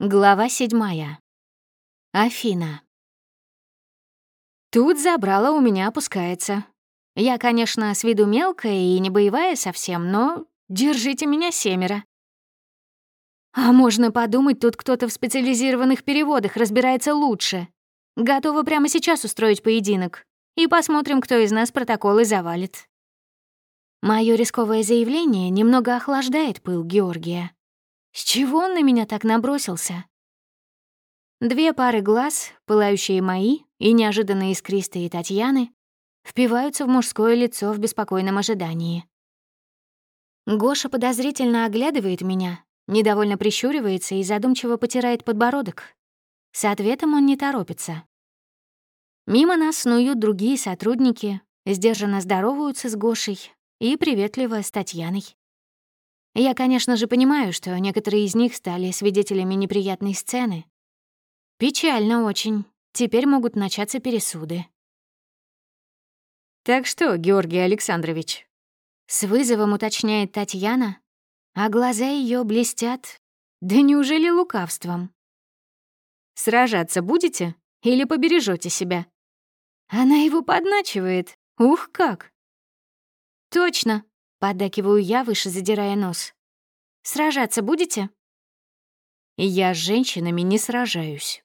Глава седьмая. Афина. Тут забрало у меня опускается. Я, конечно, с виду мелкая и не боевая совсем, но держите меня семеро. А можно подумать, тут кто-то в специализированных переводах разбирается лучше. Готова прямо сейчас устроить поединок. И посмотрим, кто из нас протоколы завалит. Моё рисковое заявление немного охлаждает пыл Георгия. С чего он на меня так набросился? Две пары глаз, пылающие мои и неожиданно искристые Татьяны, впиваются в мужское лицо в беспокойном ожидании. Гоша подозрительно оглядывает меня, недовольно прищуривается и задумчиво потирает подбородок. С ответом он не торопится. Мимо нас снуют другие сотрудники, сдержанно здороваются с Гошей и приветливо с Татьяной. Я, конечно же, понимаю, что некоторые из них стали свидетелями неприятной сцены. Печально очень. Теперь могут начаться пересуды. «Так что, Георгий Александрович?» С вызовом уточняет Татьяна, а глаза ее блестят. Да неужели лукавством? «Сражаться будете или побережете себя?» Она его подначивает. Ух, как! «Точно!» Поддакиваю я, выше задирая нос. «Сражаться будете?» «Я с женщинами не сражаюсь».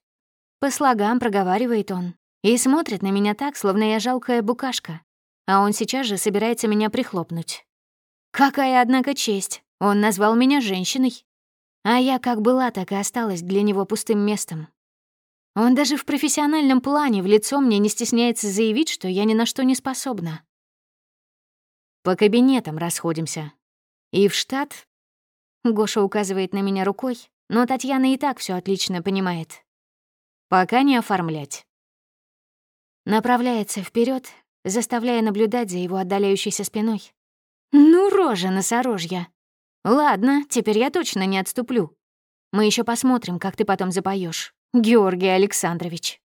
По слогам проговаривает он и смотрит на меня так, словно я жалкая букашка, а он сейчас же собирается меня прихлопнуть. Какая, однако, честь! Он назвал меня женщиной. А я как была, так и осталась для него пустым местом. Он даже в профессиональном плане в лицо мне не стесняется заявить, что я ни на что не способна. По кабинетам расходимся. И в штат... Гоша указывает на меня рукой, но Татьяна и так все отлично понимает. Пока не оформлять. Направляется вперед, заставляя наблюдать за его отдаляющейся спиной. Ну, рожа носорожья. Ладно, теперь я точно не отступлю. Мы еще посмотрим, как ты потом запоешь, Георгий Александрович.